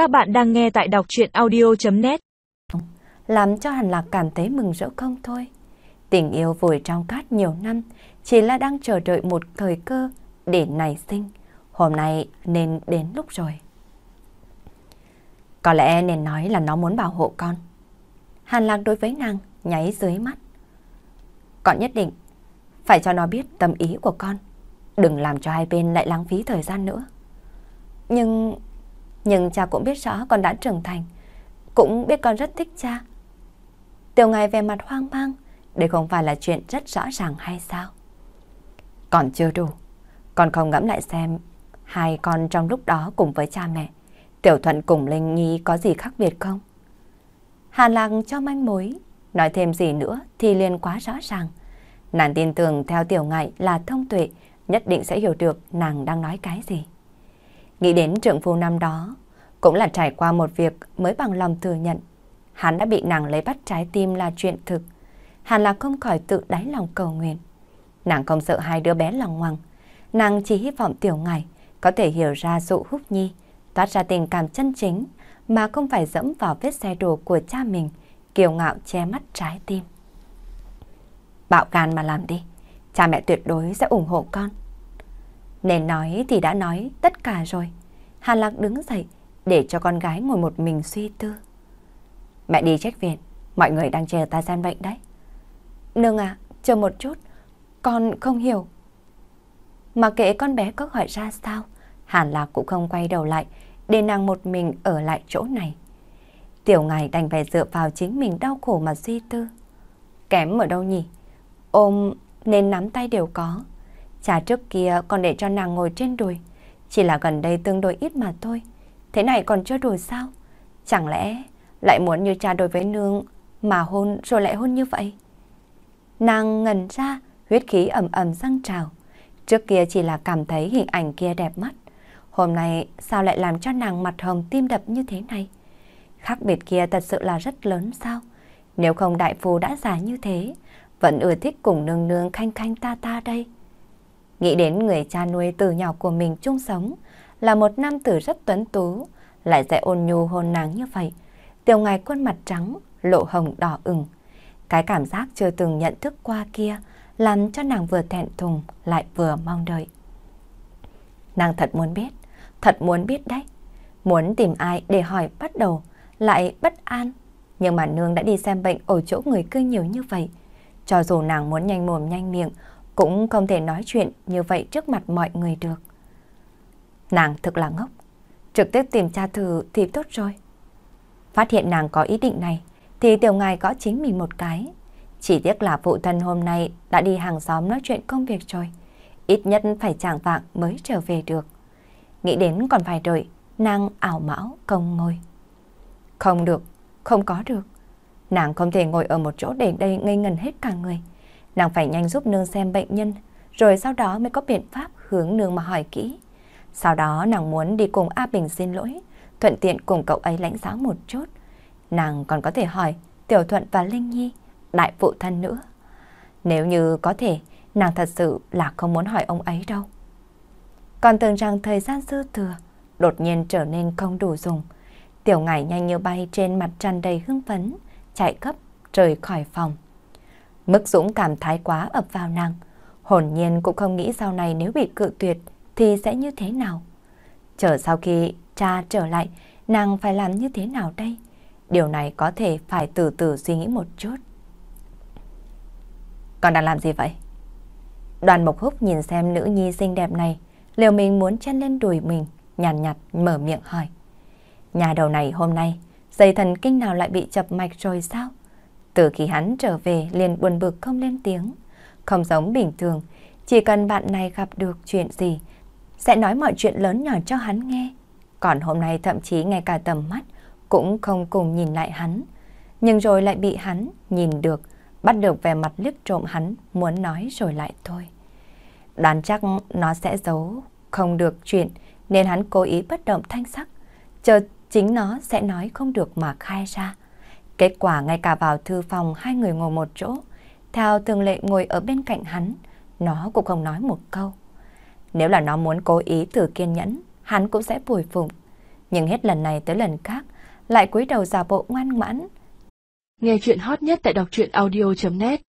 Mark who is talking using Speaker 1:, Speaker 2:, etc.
Speaker 1: Các bạn đang nghe tại đọc chuyện audio.net
Speaker 2: Làm cho Hàn Lạc cảm thấy mừng rỡ không thôi. Tình yêu vùi trong cát nhiều năm, chỉ là đang chờ đợi một thời cơ để nảy sinh. Hôm nay nên đến lúc rồi. Có lẽ nên nói là nó muốn bảo hộ con. Hàn Lạc đối với nàng nháy dưới mắt. Con nhất định phải cho nó biết tâm ý của con. Đừng làm cho hai bên lại lãng phí thời gian nữa. Nhưng... Nhưng cha cũng biết rõ con đã trưởng thành. Cũng biết con rất thích cha. Tiểu ngài về mặt hoang mang. Đây không phải là chuyện rất rõ ràng hay sao? Còn chưa đủ. Con không ngẫm lại xem hai con trong lúc đó cùng với cha mẹ. Tiểu Thuận cùng Linh Nhi có gì khác biệt không? hàn Lạc cho manh mối. Nói thêm gì nữa thì liền quá rõ ràng. Nàng tin tưởng theo tiểu ngại là thông tuệ, nhất định sẽ hiểu được nàng đang nói cái gì. Nghĩ đến trượng phu năm đó, cũng là trải qua một việc mới bằng lòng thừa nhận. Hắn đã bị nàng lấy bắt trái tim là chuyện thực. Hàn là không khỏi tự đáy lòng cầu nguyện. Nàng không sợ hai đứa bé lòng ngoằng. Nàng chỉ hy vọng tiểu ngài có thể hiểu ra dụ húc nhi, toát ra tình cảm chân chính mà không phải dẫm vào vết xe đổ của cha mình, kiều ngạo che mắt trái tim. Bạo gan mà làm đi, cha mẹ tuyệt đối sẽ ủng hộ con. Nên nói thì đã nói tất cả rồi. Hà Lạc đứng dậy để cho con gái ngồi một mình suy tư. Mẹ đi trách viện, mọi người đang chờ ta gian bệnh đấy. Nương à, chờ một chút, con không hiểu. Mà kệ con bé có hỏi ra sao, Hàn Lạc cũng không quay đầu lại để nàng một mình ở lại chỗ này. Tiểu ngài đành phải dựa vào chính mình đau khổ mà suy tư. Kém ở đâu nhỉ? Ôm nên nắm tay đều có. Cha trước kia còn để cho nàng ngồi trên đùi. Chỉ là gần đây tương đối ít mà thôi. Thế này còn chưa đủ sao? Chẳng lẽ lại muốn như cha đối với nương mà hôn rồi lại hôn như vậy? Nàng ngần ra, huyết khí ẩm ẩm răng trào. Trước kia chỉ là cảm thấy hình ảnh kia đẹp mắt. Hôm nay sao lại làm cho nàng mặt hồng tim đập như thế này? Khác biệt kia thật sự là rất lớn sao? Nếu không đại phu đã già như thế, vẫn ưa thích cùng nương nương khanh khanh ta ta đây. Nghĩ đến người cha nuôi từ nhỏ của mình chung sống, là một nam tử rất tuấn tú, lại dạy ôn nhu hôn nàng như vậy. Tiểu ngài khuôn mặt trắng, lộ hồng đỏ ửng. Cái cảm giác chưa từng nhận thức qua kia, làm cho nàng vừa thẹn thùng lại vừa mong đợi. Nàng thật muốn biết, thật muốn biết đấy. Muốn tìm ai để hỏi bắt đầu, lại bất an. Nhưng mà nương đã đi xem bệnh ở chỗ người cư nhiều như vậy. Cho dù nàng muốn nhanh mồm nhanh miệng, cũng không thể nói chuyện như vậy trước mặt mọi người được. Nàng thực là ngốc, trực tiếp tìm cha thử thì tốt rồi. Phát hiện nàng có ý định này, thì tiểu ngài có chính mình một cái. Chỉ tiếc là phụ thân hôm nay đã đi hàng xóm nói chuyện công việc rồi. Ít nhất phải chẳng vạng mới trở về được. Nghĩ đến còn phải đợi, nàng ảo mão công ngồi. Không được, không có được. Nàng không thể ngồi ở một chỗ để đây ngây ngần hết cả người. Nàng phải nhanh giúp nương xem bệnh nhân, rồi sau đó mới có biện pháp hướng nương mà hỏi kỹ. Sau đó nàng muốn đi cùng A Bình xin lỗi, thuận tiện cùng cậu ấy lãnh giáo một chút. Nàng còn có thể hỏi Tiểu Thuận và Linh Nhi, đại phụ thân nữa. Nếu như có thể, nàng thật sự là không muốn hỏi ông ấy đâu. Còn tưởng rằng thời gian dư thừa, đột nhiên trở nên không đủ dùng. Tiểu ngải nhanh như bay trên mặt tràn đầy hưng phấn, chạy gấp rời khỏi phòng. Mức dũng cảm thái quá ập vào nàng, hồn nhiên cũng không nghĩ sau này nếu bị cự tuyệt thì sẽ như thế nào. Chờ sau khi cha trở lại, nàng phải làm như thế nào đây? Điều này có thể phải từ từ suy nghĩ một chút. Con đang làm gì vậy? Đoàn Mộc Húc nhìn xem nữ nhi xinh đẹp này, liều mình muốn chen lên đùi mình, nhàn nhạt, nhạt mở miệng hỏi. Nhà đầu này hôm nay, dây thần kinh nào lại bị chập mạch rồi sao? Từ khi hắn trở về liền buồn bực không lên tiếng. Không giống bình thường, chỉ cần bạn này gặp được chuyện gì, sẽ nói mọi chuyện lớn nhỏ cho hắn nghe. Còn hôm nay thậm chí ngay cả tầm mắt cũng không cùng nhìn lại hắn. Nhưng rồi lại bị hắn nhìn được, bắt được vẻ mặt liếc trộm hắn muốn nói rồi lại thôi. Đoán chắc nó sẽ giấu không được chuyện nên hắn cố ý bất động thanh sắc. Chờ chính nó sẽ nói không được mà khai ra. Kết quả ngay cả vào thư phòng hai người ngồi một chỗ, theo thường lệ ngồi ở bên cạnh hắn, nó cũng không nói một câu. Nếu là nó muốn cố ý thử kiên nhẫn, hắn cũng sẽ bùi phụng. Nhưng hết lần này tới lần khác, lại cúi đầu giả bộ ngoan ngoãn.
Speaker 1: Nghe chuyện hot nhất tại đọc truyện audio.net